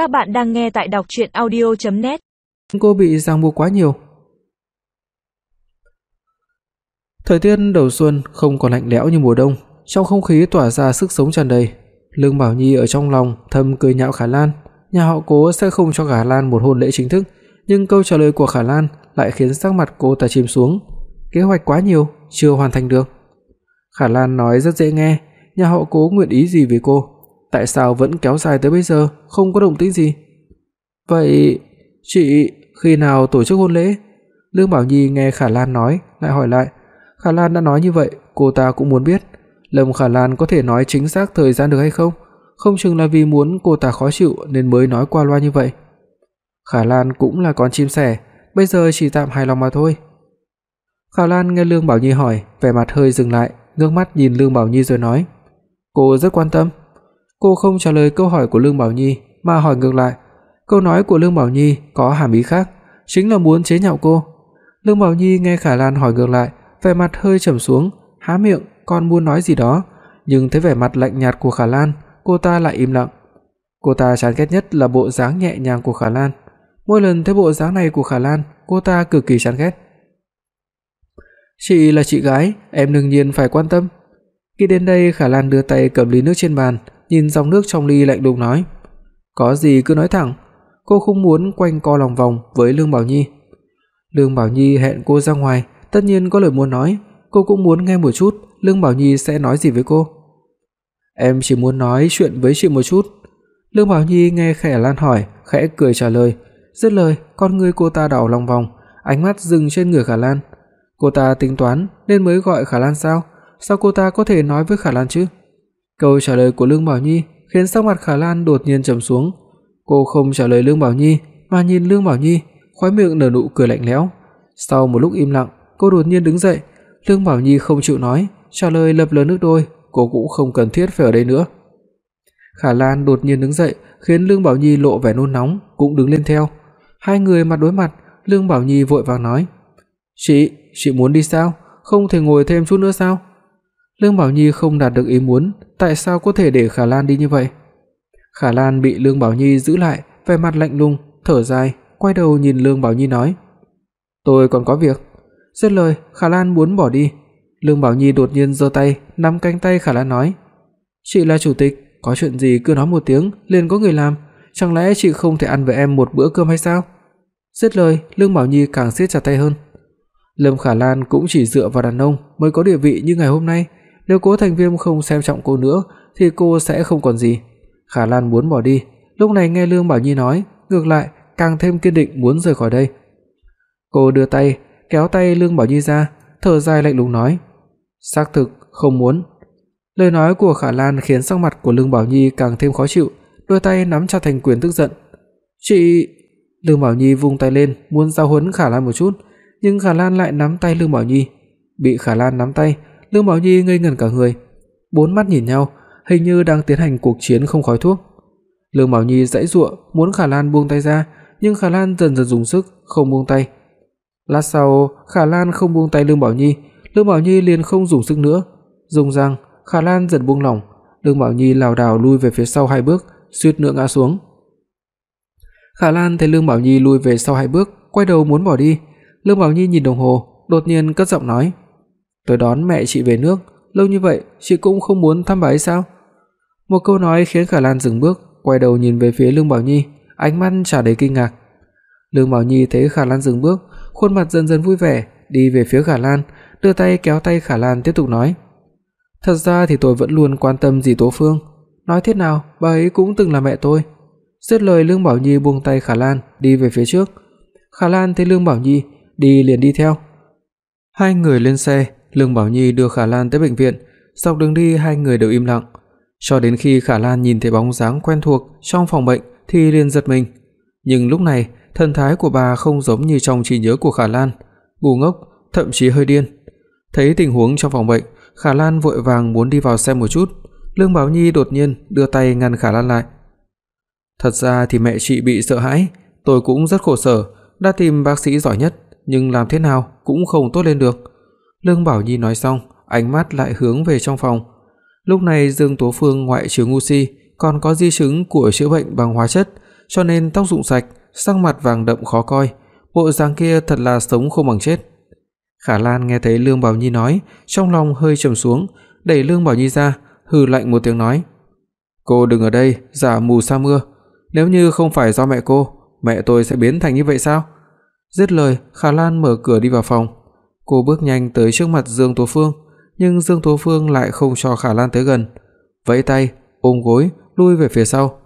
Các bạn đang nghe tại đọc audio net Cô bị ràng buộc quá nhiều. Thời tiết đầu xuân không còn lạnh lẽo như mùa đông, trong không khí tỏa ra sức sống tràn đầy. Lương Bảo Nhi ở trong lòng thầm cười nhạo Khả Lan, nhà họ Cố sẽ không cho Khả Lan một hôn lễ chính thức, nhưng câu trả lời của Khả Lan lại khiến sắc mặt cô ta chìm xuống. Kế hoạch quá nhiều, chưa hoàn thành được. Khả Lan nói rất dễ nghe, nhà họ Cố nguyện ý gì với cô, tại sao vẫn kéo dài tới bây giờ, không có động tĩnh gì? Vậy chị khi nào tổ chức hôn lễ? Lương Bảo Nhi nghe Khả Lan nói, lại hỏi lại. Khả Lan đã nói như vậy, cô ta cũng muốn biết, Lâm Khả Lan có thể nói chính xác thời gian được hay không? Không chừng là vì muốn cô ta khó chịu nên mới nói qua loa như vậy. Khả Lan cũng là con chim sẻ, bây giờ chỉ tạm hài lòng mà thôi. Khả Lan nghe Lương Bảo Nhi hỏi, vẻ mặt hơi dừng lại, ngước mắt nhìn Lương Bảo Nhi rồi nói: "Cô rất quan tâm." Cô không trả lời câu hỏi của Lương Bảo Nhi mà hỏi ngược lại. Câu nói của Lương Bảo Nhi có hàm ý khác, chính là muốn chế nhạo cô. Lương Bảo Nhi nghe Khả Lan hỏi ngược lại, vẻ mặt hơi trầm xuống, há miệng còn muốn nói gì đó, nhưng thấy vẻ mặt lạnh nhạt của Khả Lan, cô ta lại im lặng. Cô ta chán ghét nhất là bộ dáng nhẹ nhàng của Khả Lan. Mỗi lần thấy bộ dáng này của Khả Lan, cô ta cực kỳ chán ghét. "Chị là chị gái, em đương nhiên phải quan tâm." Khi đến đây, Khả Lan đưa tay cầm ly nước trên bàn, nhìn dòng nước trong ly lạnh lùng nói: "Có gì cứ nói thẳng." Cô không muốn quanh co lòng vòng với Lương Bảo Nhi. Lương Bảo Nhi hẹn cô ra ngoài, tất nhiên có lời muốn nói, cô cũng muốn nghe một chút Lương Bảo Nhi sẽ nói gì với cô. "Em chỉ muốn nói chuyện với chị một chút." Lương Bảo Nhi nghe Khả Lan hỏi, khẽ cười trả lời, dứt lời, con người cô ta đảo lòng vòng, ánh mắt dừng trên người Khả Lan. Cô ta tính toán nên mới gọi Khả Lan sao? Sao cô ta có thể nói với Khả Lan chứ? Câu trả lời của Lương Bảo Nhi khiến sắc mặt Khả Lan đột nhiên trầm xuống. Cô không trả lời Lương Bảo Nhi mà nhìn Lương Bảo Nhi, khóe miệng nở nụ cười lạnh lẽo. Sau một lúc im lặng, cô đột nhiên đứng dậy, Lương Bảo Nhi không chịu nói, trả lời lập lờ nước đôi, cô cũng không cần thiết phải ở đây nữa. Khả Lan đột nhiên đứng dậy, khiến Lương Bảo Nhi lộ vẻ nôn nóng, cũng đứng lên theo. Hai người mặt đối mặt, Lương Bảo Nhi vội vàng nói: "Chị, chị muốn đi sao? Không thể ngồi thêm chút nữa sao?" Lương Bảo Nhi không đạt được ý muốn, tại sao có thể để Khả Lan đi như vậy? Khả Lan bị Lương Bảo Nhi giữ lại, vẻ mặt lạnh lùng, thở dài, quay đầu nhìn Lương Bảo Nhi nói: "Tôi còn có việc." Dứt lời, Khả Lan muốn bỏ đi. Lương Bảo Nhi đột nhiên giơ tay, nắm cánh tay Khả Lan nói: "Chị là chủ tịch, có chuyện gì cứ nói một tiếng, liền có người làm, chẳng lẽ chị không thể ăn với em một bữa cơm hay sao?" Dứt lời, Lương Bảo Nhi càng siết chặt tay hơn. Lâm Khả Lan cũng chỉ dựa vào đàn ông mới có địa vị như ngày hôm nay, nếu Cố Thành Viêm không xem trọng cô nữa thì cô sẽ không còn gì. Khả Lan muốn bỏ đi, lúc này nghe Lương Bảo Nhi nói, ngược lại càng thêm kiên định muốn rời khỏi đây. Cô đưa tay, kéo tay Lương Bảo Nhi ra, thở dài lạnh lùng nói: "Xác thực không muốn." Lời nói của Khả Lan khiến sắc mặt của Lương Bảo Nhi càng thêm khó chịu, đôi tay nắm chặt thành quyền tức giận. "Chị..." Lương Bảo Nhi vung tay lên, muốn giao huấn Khả Lan một chút, nhưng Khả Lan lại nắm tay Lương Bảo Nhi. Bị Khả Lan nắm tay, Lương Bảo Nhi ngây ngẩn cả người, bốn mắt nhìn nhau, hình như đang tiến hành cuộc chiến không khói thuốc. Lương Bảo Nhi giãy giụa muốn Khả Lan buông tay ra, nhưng Khả Lan dần dần dùng sức không buông tay. Lát sau, Khả Lan không buông tay Lương Bảo Nhi, Lương Bảo Nhi liền không dùng sức nữa, dùng răng, Khả Lan dần buông lỏng, Lương Bảo Nhi lảo đảo lui về phía sau hai bước, suýt nữa ngã xuống. Khả Lan thấy Lương Bảo Nhi lui về sau hai bước, quay đầu muốn bỏ đi. Lương Bảo Nhi nhìn đồng hồ, đột nhiên cất giọng nói: "Tôi đón mẹ chị về nước, lâu như vậy chị cũng không muốn thăm bà ấy sao?" Một câu nói khiến Khả Lan dừng bước, quay đầu nhìn về phía Lương Bảo Nhi, ánh mắt tràn đầy kinh ngạc. Lương Bảo Nhi thấy Khả Lan dừng bước, khuôn mặt dần dần vui vẻ, đi về phía Khả Lan, đưa tay kéo tay Khả Lan tiếp tục nói: "Thật ra thì tôi vẫn luôn quan tâm dì Tố Phương, nói thế nào, bà ấy cũng từng là mẹ tôi." Dứt lời Lương Bảo Nhi buông tay Khả Lan, đi về phía trước. Khả Lan thấy Lương Bảo Nhi đi liền đi theo. Hai người lên xe, Lương Bảo Nhi đưa Khả Lan tới bệnh viện, dọc đường đi hai người đều im lặng, cho đến khi Khả Lan nhìn thấy bóng dáng quen thuộc trong phòng bệnh thì liền giật mình. Nhưng lúc này, thần thái của bà không giống như trong trí nhớ của Khả Lan, ngu ngốc, thậm chí hơi điên. Thấy tình huống trong phòng bệnh, Khả Lan vội vàng muốn đi vào xem một chút, Lương Bảo Nhi đột nhiên đưa tay ngăn Khả Lan lại. Thật ra thì mẹ chị bị sợ hãi, tôi cũng rất khổ sở, đã tìm bác sĩ giỏi nhất, nhưng làm thế nào cũng không tốt lên được. Lương Bảo Nhi nói xong, ánh mắt lại hướng về trong phòng. Lúc này Dương Tố Phương ngoại trừ ngu si, còn có di chứng của chữa bệnh bằng hóa chất, cho nên tóc rụng sạch, sắc mặt vàng đậm khó coi, bộ dáng kia thật là sống không bằng chết. Khả Lan nghe thấy Lương Bảo Nhi nói, trong lòng hơi trầm xuống, đẩy Lương Bảo Nhi ra, hừ lạnh một tiếng nói: "Cô đừng ở đây giả mù sa mưa, nếu như không phải do mẹ cô, mẹ tôi sẽ biến thành như vậy sao?" Dứt lời, Khả Lan mở cửa đi vào phòng. Cô bước nhanh tới trước mặt Dương Tố Phương, nhưng Dương Tố Phương lại không cho Khả Lan tới gần, vẫy tay, ôm gối, lui về phía sau.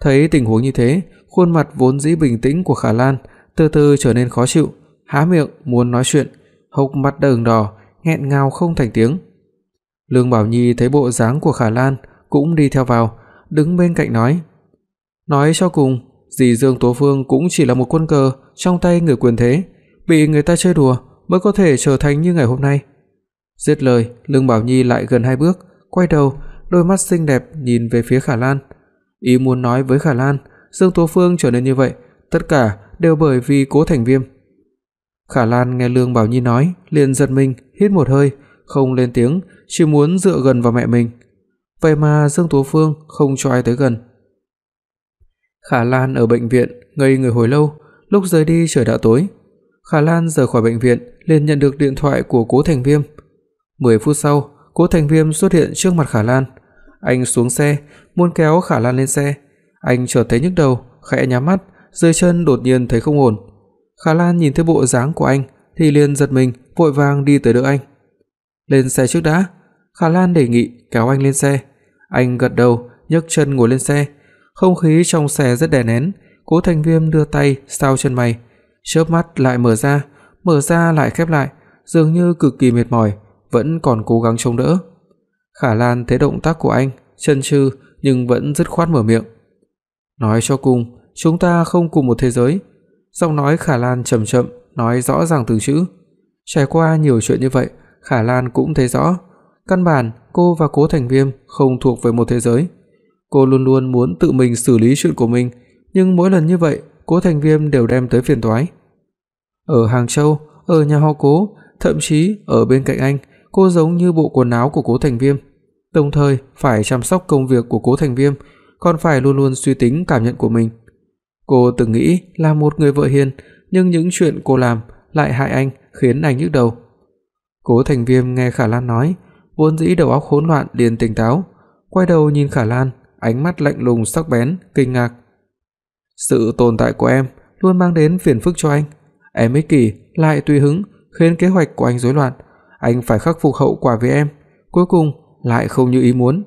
Thấy tình huống như thế, khuôn mặt vốn dĩ bình tĩnh của Khả Lan từ từ trở nên khó chịu, há miệng muốn nói chuyện, hốc mắt ửng đỏ, nghẹn ngào không thành tiếng. Lương Bảo Nhi thấy bộ dáng của Khả Lan cũng đi theo vào, đứng bên cạnh nói: "Nói cho cùng, dì Dương Tố Phương cũng chỉ là một quân cờ trong tay người quyền thế, bị người ta chơi đùa mới có thể trở thành như ngày hôm nay." Dứt lời, Lương Bảo Nhi lại gần hai bước, quay đầu, đôi mắt xinh đẹp nhìn về phía Khả Lan. Ý muốn nói với Khả Lan, Dương Tố Phương trở nên như vậy, tất cả đều bởi vì Cố Thành Viêm. Khả Lan nghe Lương Bảo Nhi nói, liền giật mình, hít một hơi, không lên tiếng, chỉ muốn dựa gần vào mẹ mình. Vậy mà Dương Tố Phương không cho ai tới gần. Khả Lan ở bệnh viện ngây người hồi lâu, lúc rời đi trời đã tối. Khả Lan rời khỏi bệnh viện liền nhận được điện thoại của Cố Thành Viêm. 10 phút sau, Cố Thành Viêm xuất hiện trước mặt Khả Lan. Anh xuống xe, muốn kéo Khả Lan lên xe. Anh chợt thấy nhức đầu, khẽ nhắm mắt, dưới chân đột nhiên thấy không ổn. Khả Lan nhìn thấy bộ dáng của anh thì liền giật mình, vội vàng đi tới đỡ anh. "Lên xe trước đã." Khả Lan đề nghị kéo anh lên xe. Anh gật đầu, nhấc chân ngồi lên xe. Không khí trong xe rất đè nén, Cố Thành Viêm đưa tay sau chân mày, chớp mắt lại mở ra, mở ra lại khép lại, dường như cực kỳ mệt mỏi, vẫn còn cố gắng chống đỡ. Khả Lan thấy động tác của anh, chần chừ nhưng vẫn dứt khoát mở miệng. Nói cho cùng, chúng ta không cùng một thế giới. Giọng nói Khả Lan chậm chậm, nói rõ ràng từng chữ. Trải qua nhiều chuyện như vậy, Khả Lan cũng thấy rõ, căn bản cô và Cố Thành Viêm không thuộc về một thế giới. Cô luôn luôn muốn tự mình xử lý chuyện của mình, nhưng mỗi lần như vậy, Cố Thành Viêm đều đem tới phiền toái. Ở Hàng Châu, ở nhà họ Cố, thậm chí ở bên cạnh anh, cô giống như bộ quần áo của Cố Thành Viêm, đồng thời phải chăm sóc công việc của Cố Thành Viêm, còn phải luôn luôn suy tính cảm nhận của mình. Cô từng nghĩ là một người vợ hiền, nhưng những chuyện cô làm lại hại anh, khiến anh nhức đầu. Cố Thành Viêm nghe Khả Lan nói, vốn dĩ đầu óc hỗn loạn liền tỉnh táo, quay đầu nhìn Khả Lan, ánh mắt lạnh lùng sắc bén, kinh ngạc. Sự tồn tại của em luôn mang đến phiền phức cho anh. Em ích kỷ lại tùy hứng, khiến kế hoạch của anh rối loạn, anh phải khắc phục hậu quả với em, cuối cùng lại không như ý muốn.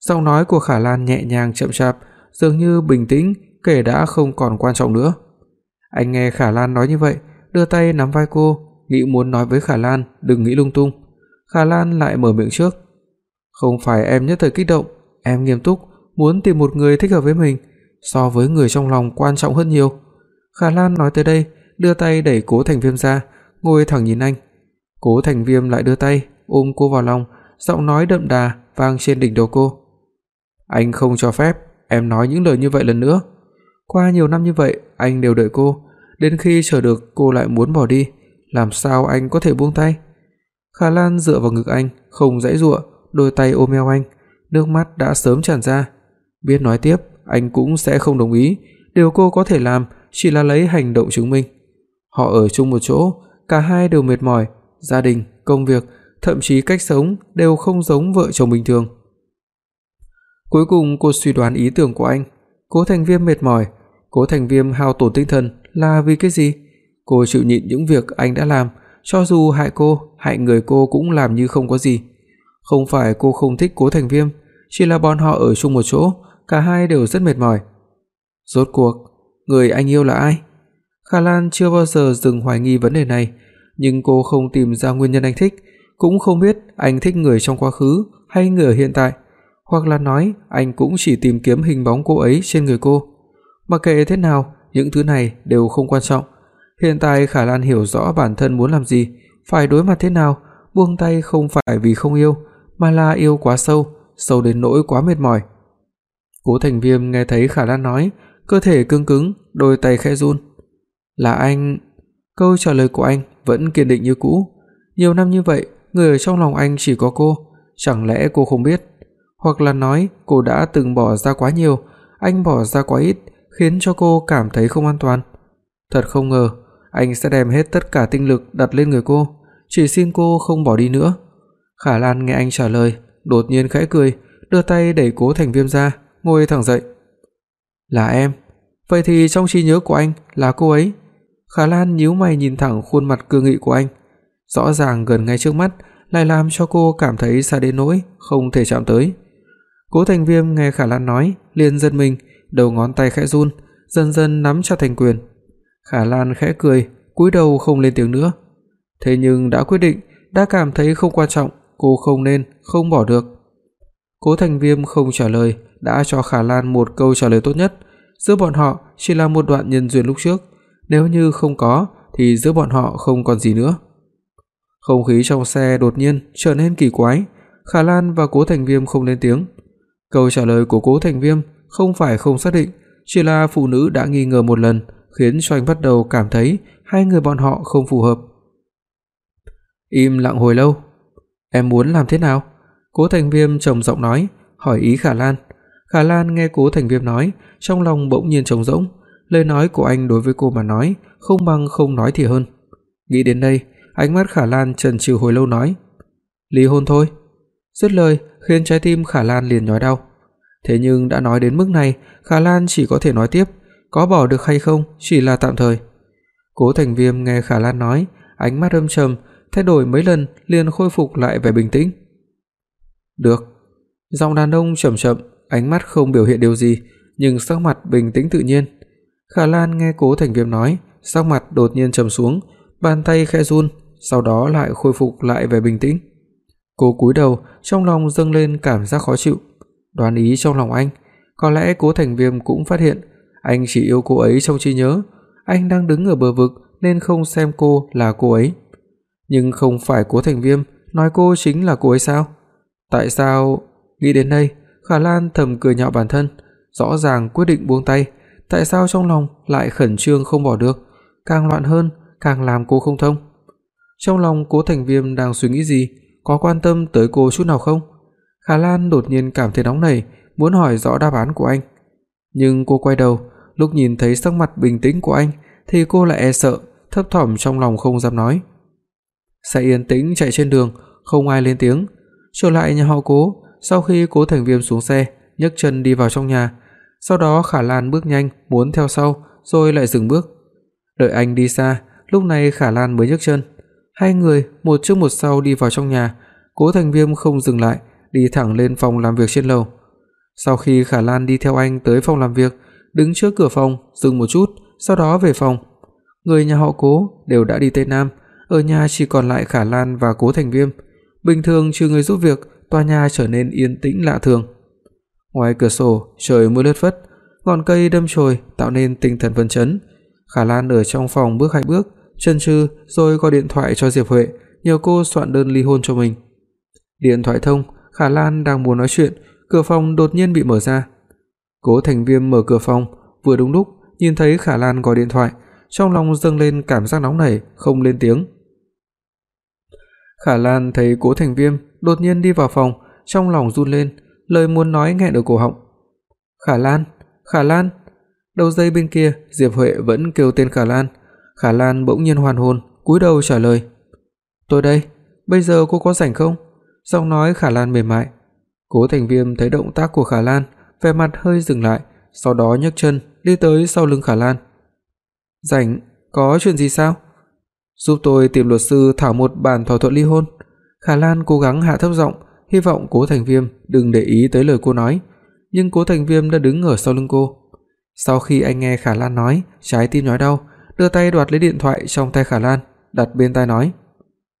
Giọng nói của Khả Lan nhẹ nhàng chậm chạp, dường như bình tĩnh, kể đã không còn quan trọng nữa. Anh nghe Khả Lan nói như vậy, đưa tay nắm vai cô, nghĩ muốn nói với Khả Lan đừng nghĩ lung tung. Khả Lan lại mở miệng trước. "Không phải em nhất thời kích động, em nghiêm túc, muốn tìm một người thích hợp với mình, so với người trong lòng quan trọng hơn nhiều." Khả Lan nói tới đây, đưa tay đẩy Cố Thành Viêm ra, ngồi thẳng nhìn anh. Cố Thành Viêm lại đưa tay ôm cô vào lòng, giọng nói đậm đà vang trên đỉnh đầu cô. "Anh không cho phép em nói những lời như vậy lần nữa. Qua nhiều năm như vậy, anh đều đợi cô, đến khi chờ được cô lại muốn bỏ đi, làm sao anh có thể buông tay?" Khả Lan dựa vào ngực anh, không dãy dụa, đôi tay ôm eo anh, nước mắt đã sớm tràn ra. Biết nói tiếp, anh cũng sẽ không đồng ý, điều cô có thể làm chỉ là lấy hành động chứng minh. Họ ở chung một chỗ, cả hai đều mệt mỏi, gia đình, công việc, thậm chí cách sống đều không giống vợ chồng bình thường. Cuối cùng cô suy đoán ý tưởng của anh, Cố Thành Viêm mệt mỏi, Cố Thành Viêm hao tổn tinh thần là vì cái gì? Cô chịu nhịn những việc anh đã làm, cho dù hại cô, hại người cô cũng làm như không có gì. Không phải cô không thích Cố Thành Viêm, chỉ là bọn họ ở chung một chỗ, cả hai đều rất mệt mỏi. Rốt cuộc, người anh yêu là ai? Khả Lan chưa bao giờ dừng hoài nghi vấn đề này, nhưng cô không tìm ra nguyên nhân anh thích, cũng không biết anh thích người trong quá khứ hay người ở hiện tại, hoặc là nói anh cũng chỉ tìm kiếm hình bóng cô ấy trên người cô. Mặc kệ thế nào, những thứ này đều không quan trọng. Hiện tại Khả Lan hiểu rõ bản thân muốn làm gì, phải đối mặt thế nào, buông tay không phải vì không yêu, mà là yêu quá sâu, sâu đến nỗi quá mệt mỏi. Cố Thành Viêm nghe thấy Khả Lan nói, cơ thể cứng cứng, đôi tay khẽ run. "Là anh?" Câu trả lời của anh vẫn kiên định như cũ. Nhiều năm như vậy, người ở trong lòng anh chỉ có cô, chẳng lẽ cô không biết? Hoặc là nói cô đã từng bỏ ra quá nhiều, anh bỏ ra quá ít, khiến cho cô cảm thấy không an toàn. Thật không ngờ, anh sẽ đem hết tất cả tinh lực đặt lên người cô, chỉ xin cô không bỏ đi nữa. Khả Lan nghe anh trả lời, đột nhiên khẽ cười, đưa tay đẩy Cố Thành Viêm ra, ngồi thẳng dậy. "Là em? Vậy thì trong trí nhớ của anh là cô ấy?" Khả Lan nhíu mày nhìn thẳng khuôn mặt cương nghị của anh, rõ ràng gần ngay trước mắt lại làm cho cô cảm thấy xa đến nỗi không thể chạm tới. Cố Thành Viêm nghe Khả Lan nói, liền giật mình, đầu ngón tay khẽ run, dần dần nắm chặt thành quyền. Khả Lan khẽ cười, cúi đầu không lên tiếng nữa. Thế nhưng đã quyết định, đã cảm thấy không quan trọng, cô không nên, không bỏ được. Cố Thành Viêm không trả lời, đã cho Khả Lan một câu trả lời tốt nhất, giữa bọn họ chỉ là một đoạn nhân duyên lúc trước, nếu như không có thì giữa bọn họ không còn gì nữa. Không khí trong xe đột nhiên trở nên kỳ quái, Khả Lan và Cố Thành Viêm không lên tiếng. Câu trả lời của Cố Thành Viêm không phải không xác định, chỉ là phụ nữ đã nghi ngờ một lần, khiến cho anh bắt đầu cảm thấy hai người bọn họ không phù hợp. Im lặng hồi lâu, "Em muốn làm thế nào?" Cố Thành Viêm trầm giọng nói, hỏi ý Khả Lan. Khả Lan nghe Cố Thành Viêm nói, trong lòng bỗng nhiên trống rỗng, lời nói của anh đối với cô mà nói, không bằng không nói thì hơn. Nghĩ đến đây, ánh mắt Khả Lan chần chừ hồi lâu nói, "Ly hôn thôi." Dứt lời, khiến trái tim Khả Lan liền nhói đau. Thế nhưng đã nói đến mức này, Khả Lan chỉ có thể nói tiếp, có bỏ được hay không chỉ là tạm thời. Cố Thành Viêm nghe Khả Lan nói, ánh mắt âm trầm, thay đổi mấy lần liền khôi phục lại vẻ bình tĩnh. "Được." Giọng đàn ông chậm chậm, ánh mắt không biểu hiện điều gì, nhưng sắc mặt bình tĩnh tự nhiên. Khả Lan nghe Cố Thành Viêm nói, sắc mặt đột nhiên trầm xuống, bàn tay khẽ run, sau đó lại khôi phục lại vẻ bình tĩnh. Cô cúi đầu, trong lòng dâng lên cảm giác khó chịu. Đoán ý trong lòng anh, có lẽ Cố Thành Viêm cũng phát hiện anh chỉ yêu cô ấy trong trí nhớ, anh đang đứng ở bờ vực nên không xem cô là cô ấy. Nhưng không phải Cố Thành Viêm nói cô chính là cô ấy sao? Tại sao? Nghĩ đến đây, Khả Lan thầm cười nhạo bản thân, rõ ràng quyết định buông tay, tại sao trong lòng lại khẩn trương không bỏ được, càng loạn hơn, càng làm cô không thông. Trong lòng Cố Thành Viêm đang suy nghĩ gì, có quan tâm tới cô chút nào không? Khả Lan đột nhiên cảm thấy nóng nảy, muốn hỏi rõ đáp án của anh. Nhưng cô quay đầu, lúc nhìn thấy sắc mặt bình tĩnh của anh thì cô lại e sợ, thấp thỏm trong lòng không dám nói. Xe yên tĩnh chạy trên đường, không ai lên tiếng. Trở lại nhà họ Cố, sau khi Cố Thành Viêm xuống xe, nhấc chân đi vào trong nhà, sau đó Khả Lan bước nhanh muốn theo sau, rồi lại dừng bước. Đợi anh đi xa, lúc này Khả Lan mới nhấc chân. Hai người một trước một sau đi vào trong nhà, Cố Thành Viêm không dừng lại, đi thẳng lên phòng làm việc trên lầu. Sau khi Khả Lan đi theo anh tới phòng làm việc, đứng trước cửa phòng dừng một chút, sau đó về phòng. Người nhà họ Cố đều đã đi Tây Nam, ở nhà chỉ còn lại Khả Lan và Cố Thành Viêm. Bình thường trừ người giúp việc, tòa nhà trở nên yên tĩnh lạ thường. Ngoài cửa sổ, trời mưa lất phất, ngọn cây đâm chồi tạo nên tinh thần phấn chấn. Khả Lan ở trong phòng bước hai bước, chần chừ rồi gọi điện thoại cho Diệp Huệ, nhờ cô soạn đơn ly hôn cho mình. Điện thoại thông, Khả Lan đang muốn nói chuyện, cửa phòng đột nhiên bị mở ra. Cố Thành Viêm mở cửa phòng, vừa đúng lúc nhìn thấy Khả Lan gọi điện thoại, trong lòng dâng lên cảm giác nóng nảy, không lên tiếng. Khả Lan thấy Cố Thành Viêm đột nhiên đi vào phòng, trong lòng run lên, lời muốn nói nghẹn ở cổ họng. "Khả Lan, Khả Lan." Đầu dây bên kia, Diệp Huệ vẫn kêu tên Khả Lan. Khả Lan bỗng nhiên hoàn hồn, cúi đầu trả lời. "Tôi đây, bây giờ cô có rảnh không?" Giọng nói Khả Lan mềm mại. Cố Thành Viêm thấy động tác của Khả Lan, vẻ mặt hơi dừng lại, sau đó nhấc chân đi tới sau lưng Khả Lan. "Rảnh, có chuyện gì sao?" "Giúp tôi tìm luật sư thảo một bản thỏa thuận ly hôn." Khả Lan cố gắng hạ thấp giọng, hy vọng Cố Thành Viêm đừng để ý tới lời cô nói, nhưng Cố Thành Viêm đã đứng ở sau lưng cô. Sau khi anh nghe Khả Lan nói, trái tim nhói đau, đưa tay đoạt lấy điện thoại trong tay Khả Lan, đặt bên tai nói: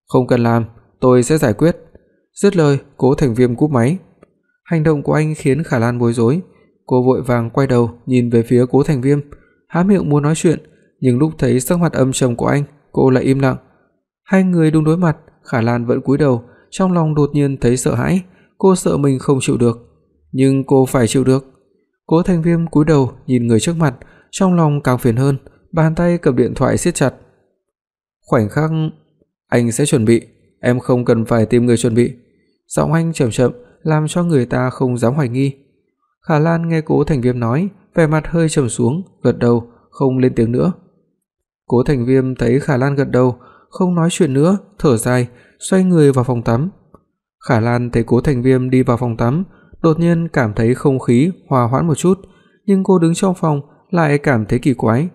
"Không cần làm, tôi sẽ giải quyết." Dứt lời, Cố Thành Viêm cúp máy. Hành động của anh khiến Khả Lan bối rối, cô vội vàng quay đầu nhìn về phía Cố Thành Viêm, há miệng muốn nói chuyện, nhưng lúc thấy sắc mặt âm trầm của anh, cô lại im lặng. Hai người đứng đối mặt, Khả Lan vẫn cúi đầu, trong lòng đột nhiên thấy sợ hãi, cô sợ mình không chịu được, nhưng cô phải chịu được. Cố Thành Viêm cúi đầu nhìn người trước mặt, trong lòng càng phiền hơn, bàn tay cầm điện thoại siết chặt. Khoảnh khắc anh sẽ chuẩn bị, em không cần phải tìm người chuẩn bị. Giọng anh chậm chậm làm cho người ta không dám hoài nghi. Khả Lan nghe Cố Thành Viêm nói, vẻ mặt hơi trầm xuống, gật đầu, không lên tiếng nữa. Cố Thành Viêm thấy Khả Lan gật đầu, không nói chuyện nữa, thở dài, xoay người vào phòng tắm. Khả Lan thấy Cố Thành Viêm đi vào phòng tắm, đột nhiên cảm thấy không khí hòa hoãn một chút, nhưng cô đứng trong phòng lại cảm thấy kỳ quái.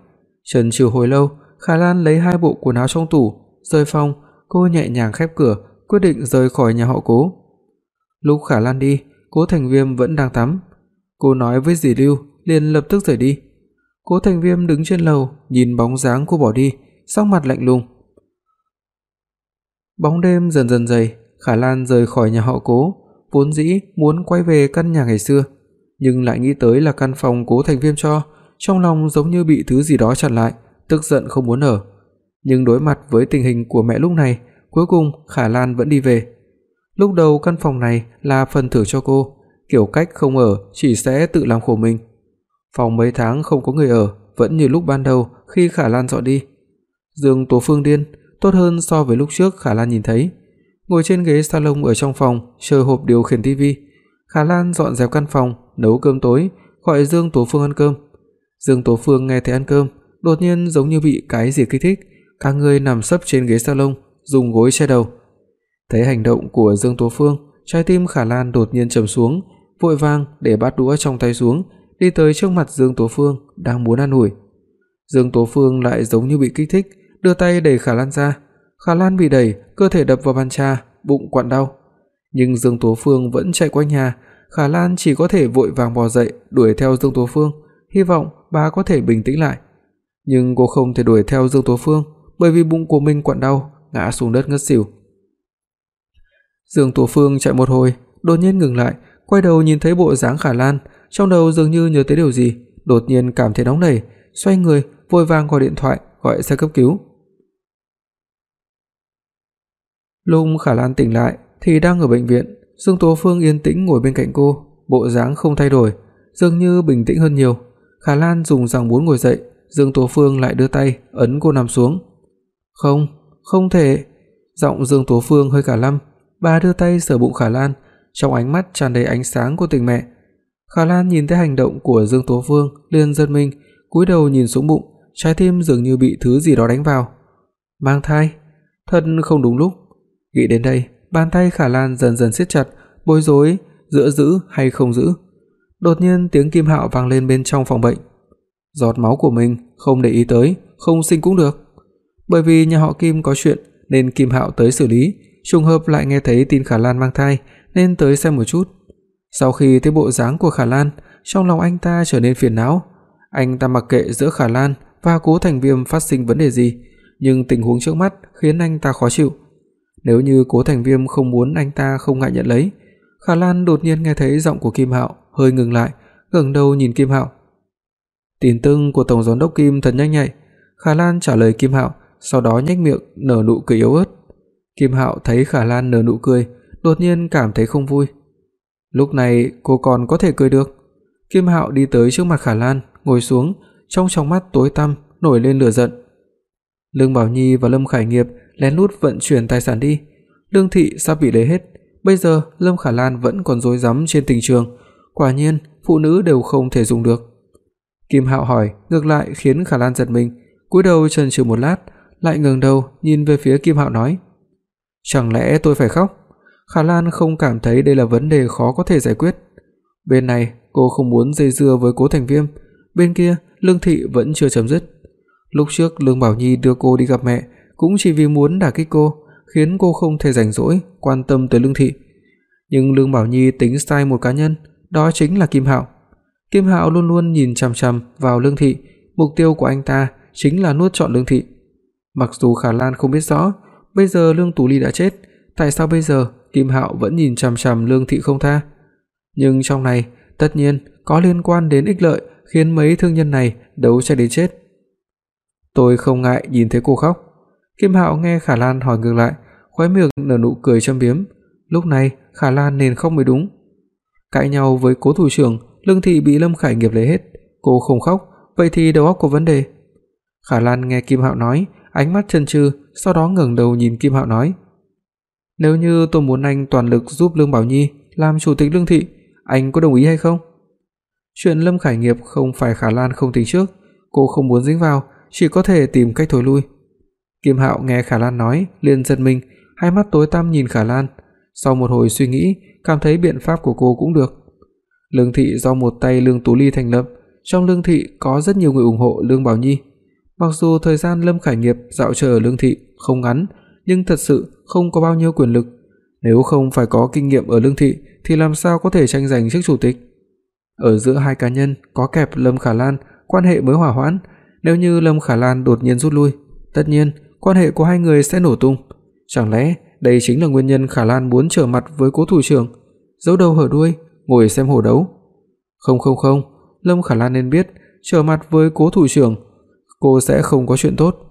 Chần chừ hồi lâu, Khả Lan lấy hai bộ quần áo trong tủ, rời phòng, cô nhẹ nhàng khép cửa, quyết định rời khỏi nhà họ Cố. Lúc Khả Lan đi, Cố Thành Viêm vẫn đang tắm. Cô nói với dì Lưu, liền lập tức rời đi. Cố Thành Viêm đứng trên lầu, nhìn bóng dáng cô bỏ đi, sắc mặt lạnh lùng. Bóng đêm dần dần dày, Khả Lan rời khỏi nhà họ Cố, vốn dĩ muốn quay về căn nhà ngày xưa, nhưng lại nghĩ tới là căn phòng Cố Thành Viêm cho, trong lòng giống như bị thứ gì đó chặn lại, tức giận không muốn ở. Nhưng đối mặt với tình hình của mẹ lúc này, cuối cùng Khả Lan vẫn đi về. Lúc đầu căn phòng này là phần thưởng cho cô, kiểu cách không ở chỉ sẽ tự làm khổ mình. Phòng mấy tháng không có người ở, vẫn như lúc ban đầu khi Khả Lan dọn đi. Dương Tố Phương điên, tốt hơn so với lúc trước Khả Lan nhìn thấy. Ngồi trên ghế salon ở trong phòng, chờ hộp điều khiển tivi. Khả Lan dọn dẹp căn phòng, nấu cơm tối, gọi Dương Tố Phương ăn cơm. Dương Tố Phương nghe thấy ăn cơm, đột nhiên giống như bị cái gì kích thích, cả người nằm sấp trên ghế salon, dùng gối che đầu. Thấy hành động của Dương Tố Phương, trái tim Khả Lan đột nhiên trầm xuống, vội vàng để bát đũa trong tay xuống, đi tới trước mặt Dương Tố Phương, đang muốn an ủi. Dương Tố Phương lại giống như bị kích thích, đưa tay đẩy Khả Lan ra. Khả Lan bị đẩy, cơ thể đập vào bàn trà, bụng quặn đau. Nhưng Dương Tố Phương vẫn chạy quanh nhà, Khả Lan chỉ có thể vội vàng bò dậy đuổi theo Dương Tố Phương, hy vọng bà có thể bình tĩnh lại. Nhưng cô không thể đuổi theo Dương Tố Phương, bởi vì bụng của mình quặn đau, ngã xuống đất ngất xỉu. Dương Tố Phương chạy một hồi, đột nhiên ngừng lại, quay đầu nhìn thấy bộ dáng Khả Lan, trong đầu dường như nhớ tới điều gì, đột nhiên cảm thấy nóng nảy, xoay người, vội vàng gọi điện thoại gọi xe cấp cứu. Lúc Khả Lan tỉnh lại thì đang ở bệnh viện, Dương Tố Phương yên tĩnh ngồi bên cạnh cô, bộ dáng không thay đổi, dường như bình tĩnh hơn nhiều. Khả Lan dùng răng muốn ngồi dậy, Dương Tố Phương lại đưa tay ấn cô nằm xuống. "Không, không thể." Giọng Dương Tố Phương hơi cả lăm, bà đưa tay sờ bụng Khả Lan, trong ánh mắt tràn đầy ánh sáng của tình mẹ. Khả Lan nhìn thấy hành động của Dương Tố Phương, liền giật mình, cúi đầu nhìn xuống bụng, trái tim dường như bị thứ gì đó đánh vào. Mang thai, thật không đúng lúc. Nghĩ đến đây, bàn tay Khả Lan dần dần siết chặt, bối rối giữa giữ hay không giữ. Đột nhiên tiếng kim hạo vang lên bên trong phòng bệnh. Giọt máu của mình không để ý tới, không sinh cũng được. Bởi vì nhà họ Kim có chuyện nên Kim Hạo tới xử lý, trùng hợp lại nghe thấy tin Khả Lan mang thai nên tới xem một chút. Sau khi thấy bộ dáng của Khả Lan, trong lòng anh ta trở nên phiền não. Anh ta mặc kệ giữa Khả Lan và Cố Thành Viêm phát sinh vấn đề gì, nhưng tình huống trước mắt khiến anh ta khó chịu. Nếu như Cố Thành Viêm không muốn anh ta không ngại nhận lấy. Khả Lan đột nhiên nghe thấy giọng của Kim Hạo, hơi ngừng lại, ngẩng đầu nhìn Kim Hạo. Tin tưng của tổng giám đốc Kim thật nhanh nhạy. Khả Lan trả lời Kim Hạo, sau đó nhếch miệng nở nụ cười yếu ớt. Kim Hạo thấy Khả Lan nở nụ cười, đột nhiên cảm thấy không vui. Lúc này cô còn có thể cười được. Kim Hạo đi tới trước mặt Khả Lan, ngồi xuống, trong tròng mắt tối tăm nổi lên lửa giận. Lương Bảo Nhi và Lâm Khải Nghiệp lén lút vận chuyển tài sản đi, Lương thị sắp bị lấy hết, bây giờ Lâm Khả Lan vẫn còn rối rắm trên tình trường, quả nhiên phụ nữ đều không thể dùng được. Kim Hạo hỏi, ngược lại khiến Khả Lan giật mình, cúi đầu chần chừ một lát, lại ngẩng đầu nhìn về phía Kim Hạo nói: "Chẳng lẽ tôi phải khóc?" Khả Lan không cảm thấy đây là vấn đề khó có thể giải quyết. Bên này, cô không muốn dây dưa với Cố Thành Viêm, bên kia, Lương thị vẫn chưa chấm dứt. Lúc trước Lương Bảo Nhi đưa cô đi gặp mẹ cũng chỉ vì muốn đả kích cô, khiến cô không thể rảnh rỗi quan tâm tới Lương thị. Nhưng Lương Bảo Nhi tính sai một cá nhân, đó chính là Kim Hạo. Kim Hạo luôn luôn nhìn chằm chằm vào Lương thị, mục tiêu của anh ta chính là nuốt trọn Lương thị. Mặc dù Khả Lan không biết rõ, bây giờ Lương Tú Ly đã chết, tại sao bây giờ Kim Hạo vẫn nhìn chằm chằm Lương thị không tha? Nhưng trong này, tất nhiên có liên quan đến ích lợi khiến mấy thương nhân này đấu cho đến chết. Tôi không ngại nhìn thấy cô khóc. Kim Hạo nghe Khả Lan hỏi ngược lại, khóe miệng nở nụ cười châm biếm, lúc này Khả Lan nên không mới đúng. Cãi nhau với Cố thủ trưởng, Lương thị bị Lâm Khải Nghiệp lấy hết, cô không khóc, vậy thì đầu óc có vấn đề. Khả Lan nghe Kim Hạo nói, ánh mắt chần chừ, sau đó ngẩng đầu nhìn Kim Hạo nói: "Nếu như tôi muốn anh toàn lực giúp Lương Bảo Nhi làm chủ tịch Lương thị, anh có đồng ý hay không?" Chuyện Lâm Khải Nghiệp không phải Khả Lan không tính trước, cô không muốn dính vào, chỉ có thể tìm cách thối lui. Kim Hạo nghe Khả Lan nói, liền giật mình, hai mắt tối tăm nhìn Khả Lan, sau một hồi suy nghĩ, cảm thấy biện pháp của cô cũng được. Lương thị do một tay Lương Tú Ly thành lập, trong Lương thị có rất nhiều người ủng hộ Lương Bảo Nhi. Mặc dù thời gian Lâm Khải Nghiệp dạo chơi ở Lương thị không ngắn, nhưng thật sự không có bao nhiêu quyền lực, nếu không phải có kinh nghiệm ở Lương thị thì làm sao có thể tranh giành chức chủ tịch. Ở giữa hai cá nhân có kẹp Lâm Khả Lan, quan hệ mới hòa hoãn, nếu như Lâm Khả Lan đột nhiên rút lui, tất nhiên quan hệ của hai người sẽ nổ tung. Chẳng lẽ đây chính là nguyên nhân Khả Lan muốn trở mặt với Cố thủ trưởng, giấu đầu hở đuôi, ngồi xem hổ đấu? Không không không, Lâm Khả Lan nên biết, trở mặt với Cố thủ trưởng, cô sẽ không có chuyện tốt.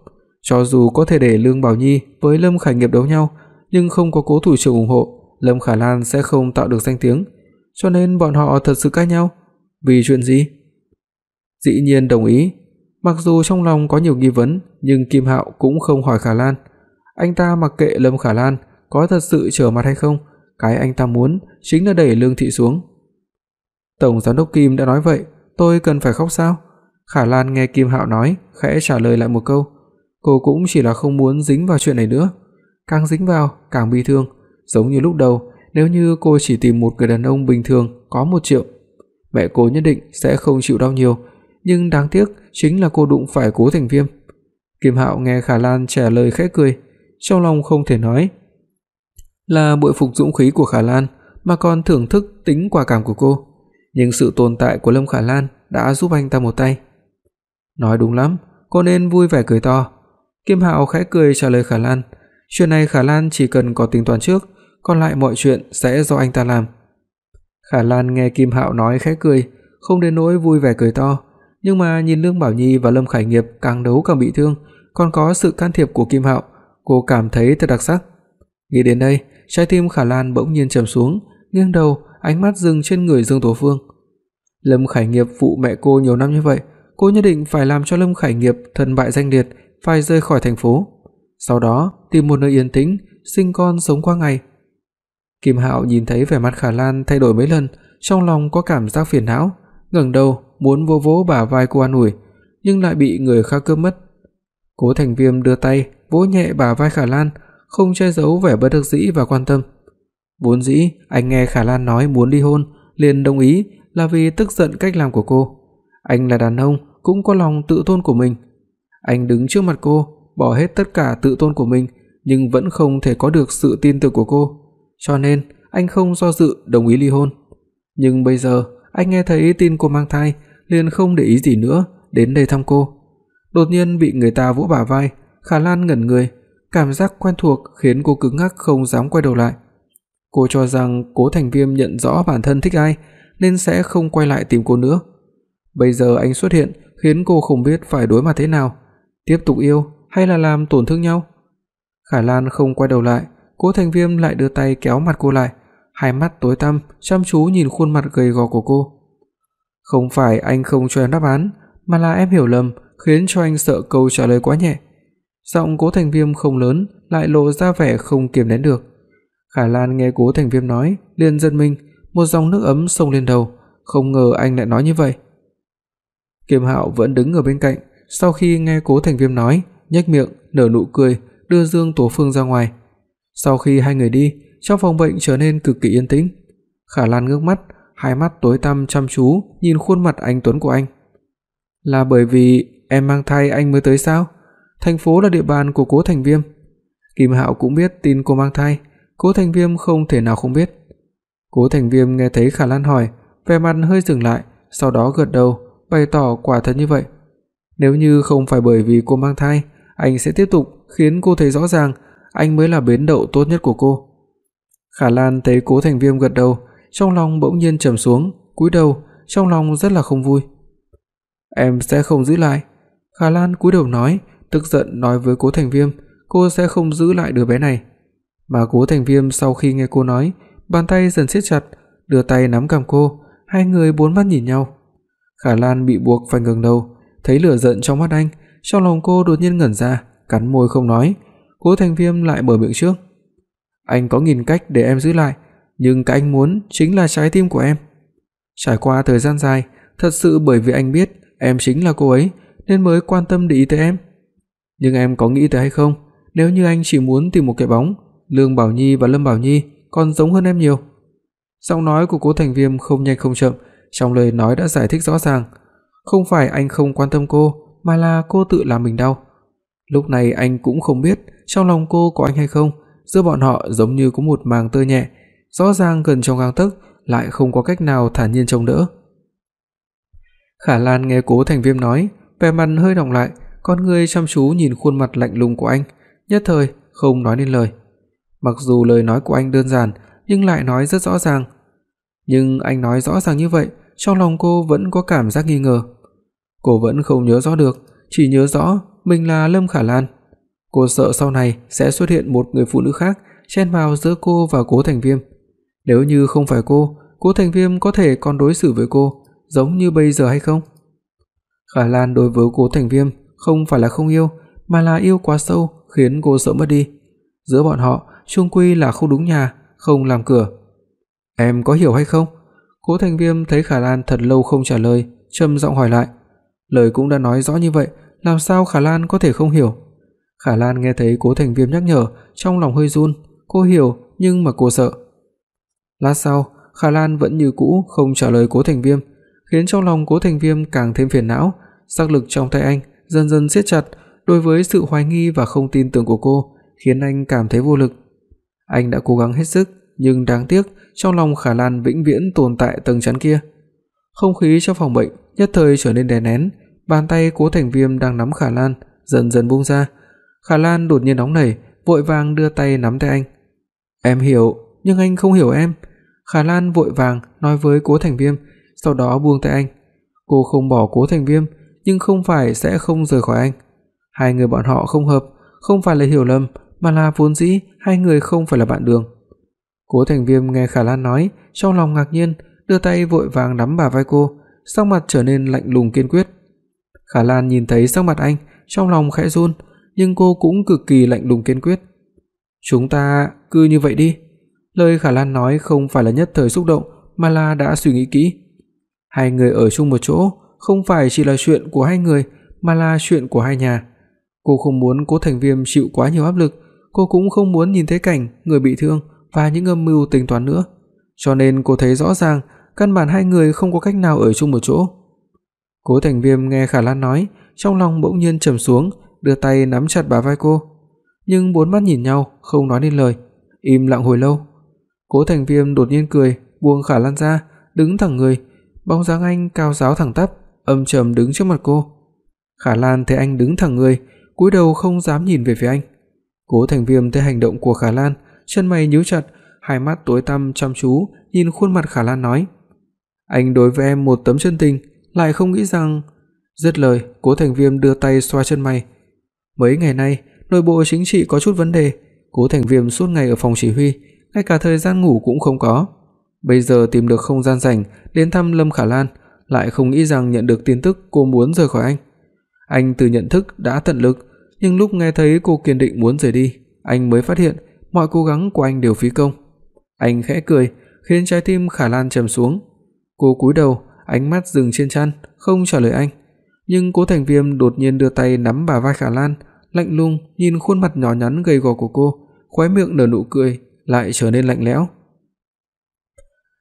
Cho dù có thể để Lương Bảo Nhi với Lâm Khải Nghiệp đấu nhau, nhưng không có Cố thủ trưởng ủng hộ, Lâm Khả Lan sẽ không tạo được danh tiếng, cho nên bọn họ thật sự cãi nhau. Vì chuyện gì? Dĩ nhiên đồng ý, mặc dù trong lòng có nhiều nghi vấn, nhưng Kim Hạo cũng không hỏi Khả Lan. Anh ta mặc kệ Lâm Khả Lan có thật sự trở mặt hay không, cái anh ta muốn chính là đẩy Lương thị xuống. Tổng giám đốc Kim đã nói vậy, tôi cần phải khóc sao? Khả Lan nghe Kim Hạo nói, khẽ trả lời lại một câu, cô cũng chỉ là không muốn dính vào chuyện này nữa, càng dính vào càng bi thương, giống như lúc đầu, nếu như cô chỉ tìm một người đàn ông bình thường có 1 triệu, mẹ cô nhất định sẽ không chịu đau nhiều, nhưng đáng tiếc chính là cô đụng phải Cố Thành Viêm. Kim Hạo nghe Khả Lan trả lời khẽ cười, trong lòng không thể nói là bội phục dũng khí của Khả Lan, mà còn thưởng thức tính quả cảm của cô, nhưng sự tồn tại của Lâm Khả Lan đã giúp anh ta một tay. Nói đúng lắm, cô nên vui vẻ cười to. Kim Hạo khẽ cười trả lời Khả Lan, chuyện này Khả Lan chỉ cần có tính toán trước, còn lại mọi chuyện sẽ do anh ta làm. Khả Lan nghe Kim Hạo nói khẽ cười, không đến nỗi vui vẻ cười to, nhưng mà nhìn Lương Bảo Nhi và Lâm Khải Nghiệp càng đấu càng bị thương, còn có sự can thiệp của Kim Hạo, cô cảm thấy thật đặc sắc. Nghĩ đến đây, trái tim Khả Lan bỗng nhiên trầm xuống, nghiêng đầu, ánh mắt dừng trên người Dương Tố Phương. Lâm Khải Nghiệp phụ mẹ cô nhiều năm như vậy, cô nhất định phải làm cho Lâm Khải Nghiệp thân bại danh liệt, phải rời khỏi thành phố. Sau đó, tìm một nơi yên tĩnh, sinh con sống qua ngày. Kim Hạo nhìn thấy vẻ mặt Khả Lan thay đổi mấy lần, trong lòng có cảm giác phiền não, ngẩng đầu muốn vỗ vỗ bả vai cô an ủi, nhưng lại bị người khác cướp mất. Cố Thành Viêm đưa tay vỗ nhẹ bả vai Khả Lan, không che giấu vẻ bất đắc dĩ và quan tâm. Vốn dĩ anh nghe Khả Lan nói muốn ly hôn, liền đồng ý là vì tức giận cách làm của cô. Anh là đàn ông cũng có lòng tự tôn của mình. Anh đứng trước mặt cô, bỏ hết tất cả tự tôn của mình, nhưng vẫn không thể có được sự tin tưởng của cô, cho nên anh không do dự đồng ý ly hôn. Nhưng bây giờ, anh nghe thấy tin cô mang thai, liền không để ý gì nữa, đến đây thăm cô. Đột nhiên bị người ta vỗ bả vai, Khả Lan ngẩn người, cảm giác quen thuộc khiến cô cứng ngắc không dám quay đầu lại. Cô cho rằng Cố Thành Viêm nhận rõ bản thân thích ai nên sẽ không quay lại tìm cô nữa. Bây giờ anh xuất hiện khiến cô không biết phải đối mặt thế nào, tiếp tục yêu hay là làm tổn thương nhau. Khả Lan không quay đầu lại, Cố Thành Viêm lại đưa tay kéo mặt cô lại, hai mắt tối tăm chăm chú nhìn khuôn mặt gầy gò của cô. Không phải anh không cho em đáp án, mà là em hiểu lầm, khiến cho anh sợ câu trả lời quá nhẹ. Giọng Cố Thành Viêm không lớn, lại lộ ra vẻ không kiềm nén được. Khả Lan nghe Cố Thành Viêm nói, liền giật mình, một dòng nước ấm xông lên đầu, không ngờ anh lại nói như vậy. kiêm Hạo vẫn đứng ở bên cạnh, sau khi nghe Cố Thành Viêm nói, nhếch miệng nở nụ cười, đưa Dương Tố Phương ra ngoài. Sau khi hai người đi, trong phòng bệnh trở nên cực kỳ yên tĩnh. Khả Lan ngước mắt, hai mắt tối tăm chăm chú nhìn khuôn mặt anh tuấn của anh. "Là bởi vì em mang thai anh mới tới sao? Thành phố là địa bàn của Cố Thành Viêm." Kim Hạo cũng biết tin cô mang thai, Cố Thành Viêm không thể nào không biết. Cố Thành Viêm nghe thấy Khả Lan hỏi, vẻ mặt hơi dừng lại, sau đó gật đầu, bày tỏ quả thật như vậy. Nếu như không phải bởi vì cô mang thai, anh sẽ tiếp tục khiến cô thấy rõ ràng anh mới là bến đậu tốt nhất của cô. Khả Lan thấy Cố Thành Viêm gật đầu, trong lòng bỗng nhiên trầm xuống, cúi đầu, trong lòng rất là không vui. "Em sẽ không giữ lại." Khả Lan cúi đầu nói, tức giận nói với Cố Thành Viêm, cô sẽ không giữ lại đứa bé này. Mà Cố Thành Viêm sau khi nghe cô nói, bàn tay dần siết chặt, đưa tay nắm cằm cô, hai người bốn mắt nhìn nhau. Khả Lan bị buộc phải ngẩng đầu, thấy lửa giận trong mắt anh, trong lòng cô đột nhiên ngẩn ra, cắn môi không nói. Cố Thành Viêm lại mở miệng trước. Anh có nghìn cách để em giữ lại, nhưng cái anh muốn chính là trái tim của em. Trải qua thời gian dài, thật sự bởi vì anh biết em chính là cô ấy nên mới quan tâm để ý tới em. Nhưng em có nghĩ tới hay không, nếu như anh chỉ muốn tìm một cái bóng, Lương Bảo Nhi và Lâm Bảo Nhi còn giống hơn em nhiều." Giọng nói của Cố Thành Viêm không nhanh không chậm, trong lời nói đã giải thích rõ ràng, không phải anh không quan tâm cô, mà là cô tự làm mình đau. Lúc này anh cũng không biết trong lòng cô có anh hay không, giữa bọn họ giống như có một màng tơ nhẹ, rõ ràng gần trong gang tấc lại không có cách nào thản nhiên chống đỡ. Khả Lan nghe Cố Thành Viêm nói, vẻ mặt hơi đọng lại, con người chăm chú nhìn khuôn mặt lạnh lùng của anh, nhất thời không nói nên lời. Mặc dù lời nói của anh đơn giản, nhưng lại nói rất rõ ràng. Nhưng anh nói rõ ràng như vậy, trong lòng cô vẫn có cảm giác nghi ngờ. Cô vẫn không nhớ rõ được, chỉ nhớ rõ mình là Lâm Khả Lan. Cô sợ sau này sẽ xuất hiện một người phụ nữ khác chen vào giữa cô và Cố Thành Viêm. Nếu như không phải cô, Cố Thành Viêm có thể còn đối xử với cô giống như bây giờ hay không? Khả Lan đối với Cố Thành Viêm không phải là không yêu, mà là yêu quá sâu khiến cô sợ mất đi. Giữa bọn họ, chung quy là không đúng nhà, không làm cửa. Em có hiểu hay không? Cố Thành Viêm thấy Khả Lan thật lâu không trả lời, trầm giọng hỏi lại. Lời cũng đã nói rõ như vậy, làm sao Khả Lan có thể không hiểu? Khả Lan nghe thấy Cố Thành Viêm nhắc nhở, trong lòng hơi run, cô hiểu nhưng mà cô sợ. Lát sau, Khả Lan vẫn như cũ không trả lời Cố Thành Viêm, khiến trong lòng Cố Thành Viêm càng thêm phiền não, sắc lực trong tay anh dần dần siết chặt, đối với sự hoài nghi và không tin tưởng của cô, khiến anh cảm thấy vô lực. Anh đã cố gắng hết sức, nhưng đáng tiếc, trong lòng Khả Lan vĩnh viễn tồn tại tầng chắn kia. Không khí trong phòng bệnh nhất thời trở nên đè nén, bàn tay Cố Thành Viêm đang nắm Khả Lan dần dần buông ra. Khả Lan đột nhiên nóng nảy, vội vàng đưa tay nắm tay anh. "Em hiểu, nhưng anh không hiểu em." Khả Lan vội vàng nói với Cố Thành Viêm, sau đó buông tay anh. Cô không bỏ Cố Thành Viêm, nhưng không phải sẽ không rời khỏi anh. Hai người bọn họ không hợp, không phải là hiểu lầm, mà là vốn dĩ hai người không phải là bạn đường. Cố Thành Viêm nghe Khả Lan nói, trong lòng ngạc nhiên, đưa tay vội vàng nắm bả vai cô, sắc mặt trở nên lạnh lùng kiên quyết. Khả Lan nhìn thấy sắc mặt anh, trong lòng khẽ run, nhưng cô cũng cực kỳ lạnh lùng kiên quyết. "Chúng ta cứ như vậy đi." Lời Khả Lan nói không phải là nhất thời xúc động, mà là đã suy nghĩ kỹ. Hai người ở chung một chỗ không phải chỉ là chuyện của hai người, mà là chuyện của hai nhà. Cô không muốn Cố Thành Viêm chịu quá nhiều áp lực, cô cũng không muốn nhìn thấy cảnh người bị thương và những âm mưu tính toán nữa. Cho nên cô thấy rõ ràng, căn bản hai người không có cách nào ở chung một chỗ. Cố Thành Viêm nghe Khả Lan nói, trong lòng bỗng nhiên trầm xuống, đưa tay nắm chặt bả vai cô, nhưng bốn mắt nhìn nhau, không nói nên lời, im lặng hồi lâu. Cố Thành Viêm đột nhiên cười, buông Khả Lan ra, đứng thẳng người, bóng dáng anh cao ráo thẳng tắp, âm trầm đứng trước mặt cô. Khả Lan thấy anh đứng thẳng người, cúi đầu không dám nhìn về phía anh. Cố Thành Viêm thấy hành động của Khả Lan, chân mày nhíu chặt, hai mắt tối tăm chăm chú nhìn khuôn mặt Khả Lan nói: "Anh đối với em một tấm chân tình, lại không nghĩ rằng..." Dứt lời, Cố Thành Viêm đưa tay xoa chân mày. Mấy ngày nay, nội bộ chính trị có chút vấn đề, Cố Thành Viêm suốt ngày ở phòng chỉ huy, ngay cả thời gian ngủ cũng không có. Bây giờ tìm được không gian rảnh đến thăm Lâm Khả Lan, lại không nghĩ rằng nhận được tin tức cô muốn rời khỏi anh. Anh từ nhận thức đã tận lực, nhưng lúc nghe thấy cô kiên định muốn rời đi, anh mới phát hiện mọi cố gắng của anh đều phí công. Anh khẽ cười, khiến trái tim Khả Lan trầm xuống. Cô cúi đầu, ánh mắt dừng trên chăn, không trả lời anh. Nhưng Cố Thành Viêm đột nhiên đưa tay nắm bả vai Khả Lan, lạnh lùng nhìn khuôn mặt nhỏ nhắn gầy gò của cô, khóe miệng nở nụ cười, lại trở nên lạnh lẽo.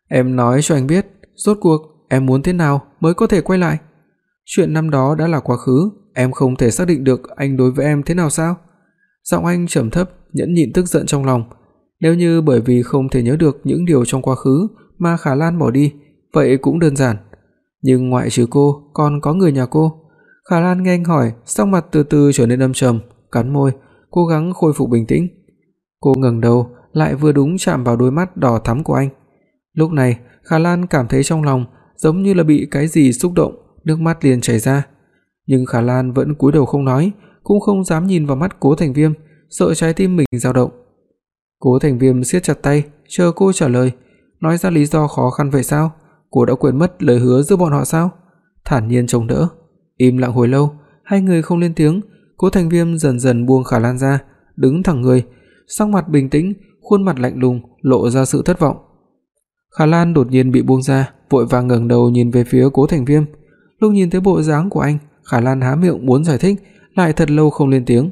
"Em nói cho anh biết, rốt cuộc em muốn thế nào mới có thể quay lại? Chuyện năm đó đã là quá khứ, em không thể xác định được anh đối với em thế nào sao?" Giọng anh trầm thấp, nhẫn nhịn tức giận trong lòng. Nếu như bởi vì không thể nhớ được những điều trong quá khứ mà Khả Lan bỏ đi, vậy cũng đơn giản. Nhưng ngoại trừ cô, còn có người nhà cô. Khả Lan nghe anh hỏi, sắc mặt từ từ trở nên âm trầm, cắn môi, cố gắng khôi phục bình tĩnh. Cô ngẩng đầu, lại vừa đúng chạm vào đôi mắt đỏ thắm của anh. Lúc này, Khả Lan cảm thấy trong lòng giống như là bị cái gì xúc động, nước mắt liền chảy ra. Nhưng Khả Lan vẫn cúi đầu không nói, cũng không dám nhìn vào mắt Cố Thành Viêm, sợ trái tim mình dao động. Cố Thành Viêm siết chặt tay, chờ cô trả lời, nói ra lý do khó khăn vậy sao? Cô đã quên mất lời hứa giữa bọn họ sao? Thản nhiên chống đỡ. Im lặng hồi lâu, hai người không lên tiếng, Cố Thành Viêm dần dần buông Khả Lan ra, đứng thẳng người, sắc mặt bình tĩnh, khuôn mặt lạnh lùng lộ ra sự thất vọng. Khả Lan đột nhiên bị buông ra, vội vàng ngẩng đầu nhìn về phía Cố Thành Viêm. Lúc nhìn thấy bộ dáng của anh, Khả Lan há miệng muốn giải thích, lại thật lâu không lên tiếng.